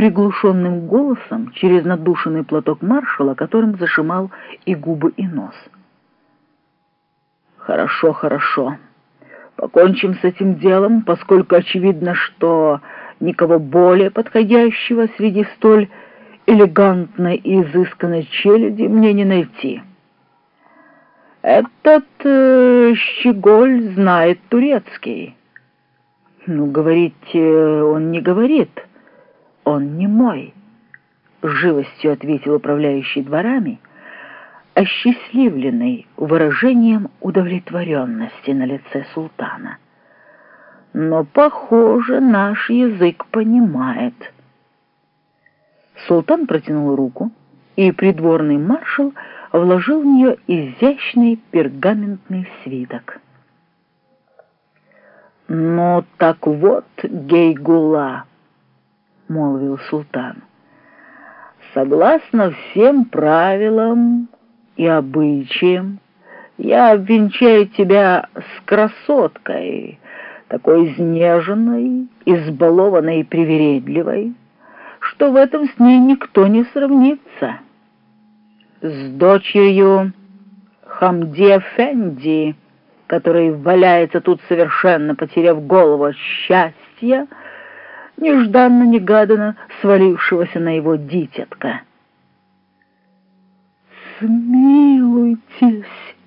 приглушенным голосом через надушенный платок маршала, которым зашимал и губы, и нос. «Хорошо, хорошо. Покончим с этим делом, поскольку очевидно, что никого более подходящего среди столь элегантной и изысканной челяди мне не найти. Этот э, щеголь знает турецкий. Ну, говорите, он не говорит, он не мой, — живостью ответил управляющий дворами, осчастливленный выражением удовлетворенности на лице султана. Но, похоже, наш язык понимает — Султан протянул руку, и придворный маршал вложил в нее изящный пергаментный свиток. «Ну так вот, Гейгула», — молвил султан, — «согласно всем правилам и обычаям, я обвенчаю тебя с красоткой, такой изнеженной, избалованной и привередливой, что в этом с ней никто не сравнится. С дочерью Хамди Фенди, который валяется тут совершенно потеряв голову от счастья, нежданно-негаданно свалившегося на его дитятка. «Смилуйтесь!»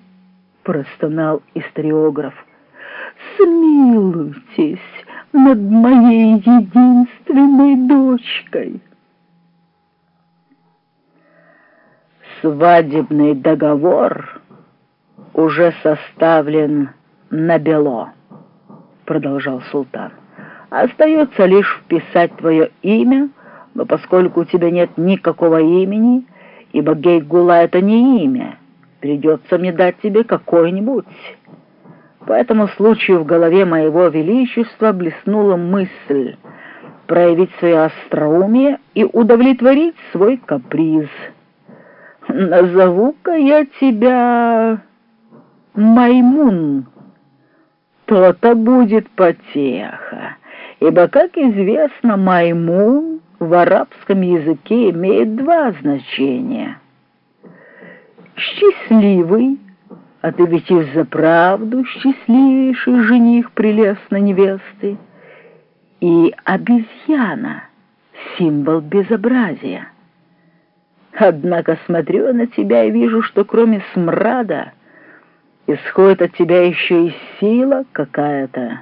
— простонал историограф. «Смилуйтесь!» над моей единственной дочкой. Свадебный договор уже составлен на бело, продолжал султан. Остается лишь вписать твое имя, но поскольку у тебя нет никакого имени, ибо Гейгула — это не имя, придется мне дать тебе какое-нибудь по этому случаю в голове моего величества блеснула мысль проявить свое остроумие и удовлетворить свой каприз. «Назову-ка я тебя Маймун». То-то будет потеха, ибо, как известно, Маймун в арабском языке имеет два значения. «Счастливый» а ты ведь и за правду счастливейший жених прелестной невесты. И обезьяна — символ безобразия. Однако смотрю на тебя и вижу, что кроме смрада исходит от тебя еще и сила какая-то,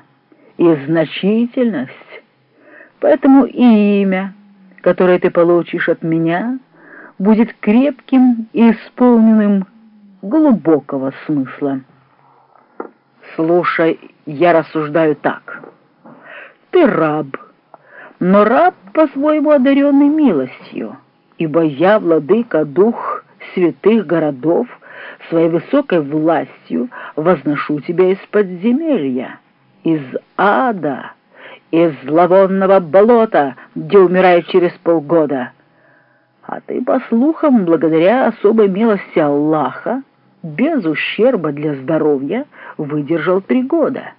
и значительность. Поэтому и имя, которое ты получишь от меня, будет крепким и исполненным глубокого смысла. Слушай, я рассуждаю так. Ты раб, но раб по-своему одаренный милостью, ибо я, владыка, дух святых городов, своей высокой властью возношу тебя из подземелья, из ада, из зловонного болота, где умирают через полгода. А ты, по слухам, благодаря особой милости Аллаха, без ущерба для здоровья выдержал три года.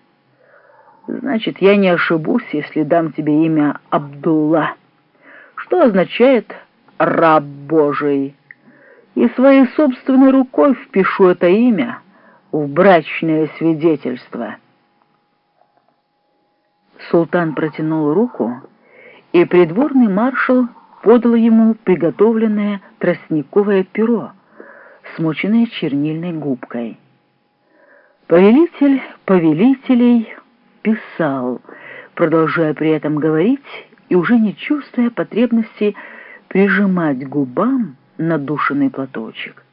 Значит, я не ошибусь, если дам тебе имя Абдулла, что означает «раб Божий», и своей собственной рукой впишу это имя в брачное свидетельство. Султан протянул руку, и придворный маршал подал ему приготовленное тростниковое перо, смоченные чернильной губкой. Повелитель повелителей писал, продолжая при этом говорить и уже не чувствуя потребности прижимать губам надушенный платочек,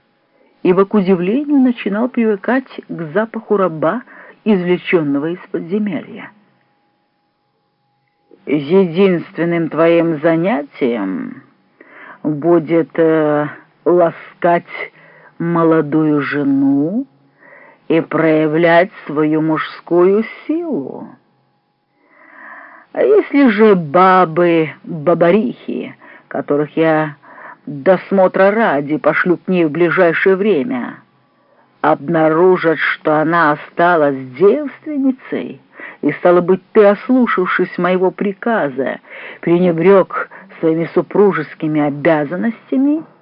ибо, к удивлению, начинал привыкать к запаху раба, извлеченного из подземелья. «Единственным твоим занятием будет э, ласкать молодую жену и проявлять свою мужскую силу. А если же бабы-бабарихи, которых я досмотра ради пошлю к ней в ближайшее время, обнаружат, что она осталась девственницей, и, стало быть, ты, ослушавшись моего приказа, пренебрег своими супружескими обязанностями —